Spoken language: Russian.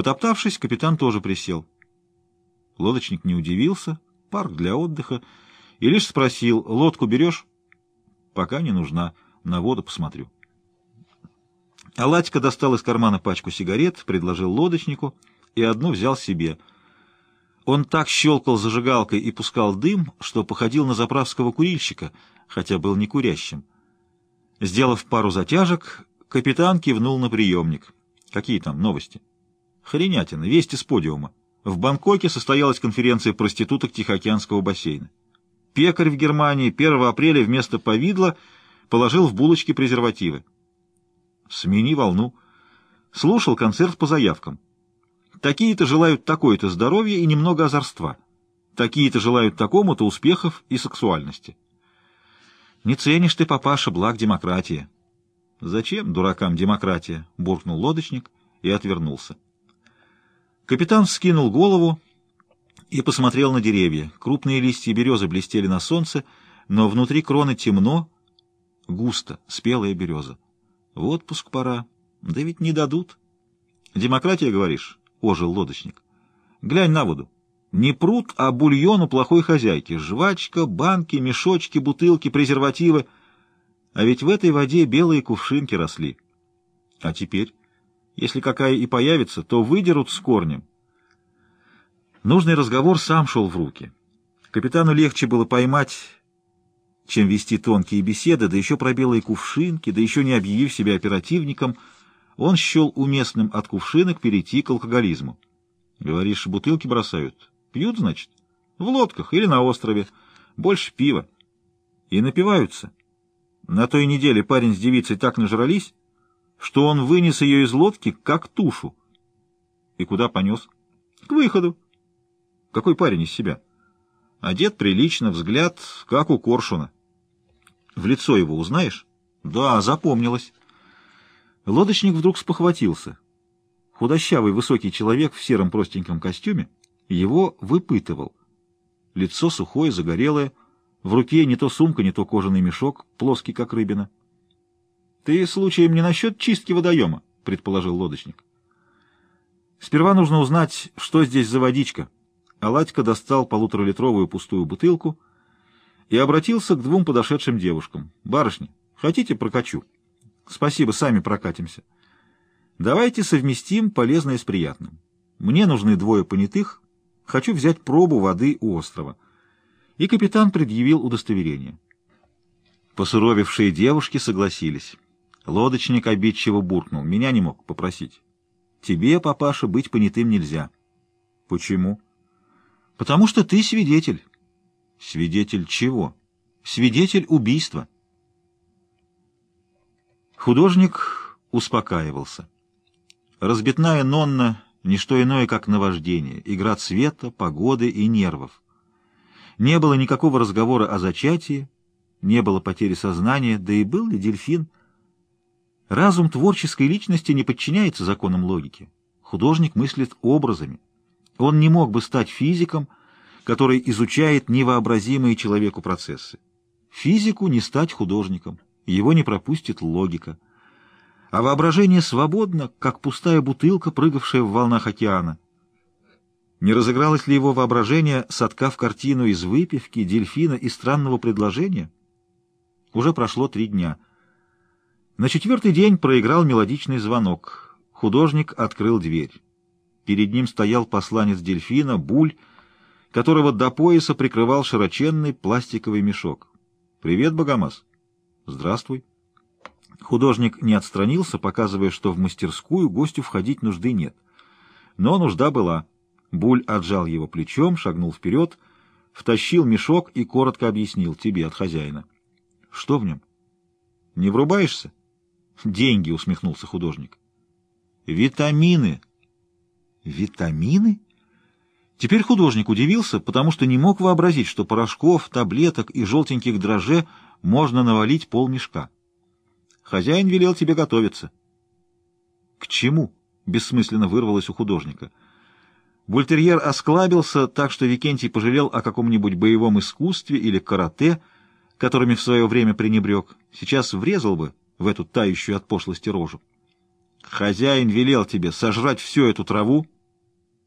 Потоптавшись, капитан тоже присел. Лодочник не удивился, парк для отдыха, и лишь спросил, лодку берешь? Пока не нужна, на воду посмотрю. Аладька достал из кармана пачку сигарет, предложил лодочнику и одну взял себе. Он так щелкал зажигалкой и пускал дым, что походил на заправского курильщика, хотя был не курящим. Сделав пару затяжек, капитан кивнул на приемник. Какие там новости? Хренятина, вести с подиума. В Бангкоке состоялась конференция проституток Тихоокеанского бассейна. Пекарь в Германии 1 апреля вместо повидла положил в булочки презервативы. Смени волну. Слушал концерт по заявкам. Такие-то желают такое-то здоровья и немного озорства. Такие-то желают такому-то успехов и сексуальности. Не ценишь ты, папаша, благ демократии. Зачем дуракам демократия? буркнул лодочник и отвернулся. Капитан вскинул голову и посмотрел на деревья. Крупные листья березы блестели на солнце, но внутри кроны темно, густо, спелая береза. В отпуск пора. Да ведь не дадут. Демократия, говоришь? Ожил лодочник. Глянь на воду. Не пруд, а бульон у плохой хозяйки. Жвачка, банки, мешочки, бутылки, презервативы. А ведь в этой воде белые кувшинки росли. А теперь? Если какая и появится, то выдерут с корнем. Нужный разговор сам шел в руки. Капитану легче было поймать, чем вести тонкие беседы, да еще про белые кувшинки, да еще не объявив себя оперативником, он счел уместным от кувшинок перейти к алкоголизму. Говоришь, бутылки бросают? Пьют, значит? В лодках или на острове. Больше пива. И напиваются. На той неделе парень с девицей так нажрались, что он вынес ее из лодки, как тушу. И куда понес? К выходу. Какой парень из себя? Одет прилично, взгляд, как у коршуна. В лицо его узнаешь? Да, запомнилось. Лодочник вдруг спохватился. Худощавый высокий человек в сером простеньком костюме его выпытывал. Лицо сухое, загорелое, в руке не то сумка, не то кожаный мешок, плоский, как рыбина. — Ты случаем не насчет чистки водоема? — предположил лодочник. — Сперва нужно узнать, что здесь за водичка. Аладька достал полуторалитровую пустую бутылку и обратился к двум подошедшим девушкам. — Барышни, хотите прокачу? — Спасибо, сами прокатимся. Давайте совместим полезное с приятным. Мне нужны двое понятых. Хочу взять пробу воды у острова. И капитан предъявил удостоверение. Посуровевшие девушки согласились. Лодочник обидчиво буркнул. Меня не мог попросить. Тебе, папаша, быть понятым нельзя. Почему? Потому что ты свидетель. Свидетель чего? Свидетель убийства. Художник успокаивался. Разбитная Нонна — ничто иное, как наваждение, игра цвета, погоды и нервов. Не было никакого разговора о зачатии, не было потери сознания, да и был ли дельфин — Разум творческой личности не подчиняется законам логики. Художник мыслит образами. Он не мог бы стать физиком, который изучает невообразимые человеку процессы. Физику не стать художником, его не пропустит логика. А воображение свободно, как пустая бутылка, прыгавшая в волнах океана. Не разыгралось ли его воображение, соткав картину из выпивки, дельфина и странного предложения? Уже прошло три дня — на четвертый день проиграл мелодичный звонок. Художник открыл дверь. Перед ним стоял посланец дельфина, Буль, которого до пояса прикрывал широченный пластиковый мешок. «Привет, Богомаз!» «Здравствуй!» Художник не отстранился, показывая, что в мастерскую гостю входить нужды нет. Но нужда была. Буль отжал его плечом, шагнул вперед, втащил мешок и коротко объяснил тебе от хозяина. «Что в нем?» «Не врубаешься?» Деньги, усмехнулся художник. Витамины. Витамины? Теперь художник удивился, потому что не мог вообразить, что порошков, таблеток и желтеньких дрожжей можно навалить полмешка. Хозяин велел тебе готовиться. К чему? Бессмысленно вырвалось у художника. Бультерьер осклабился так, что Викентий пожалел о каком-нибудь боевом искусстве или карате, которыми в свое время пренебрег. Сейчас врезал бы, в эту тающую от пошлости рожу. Хозяин велел тебе сожрать всю эту траву,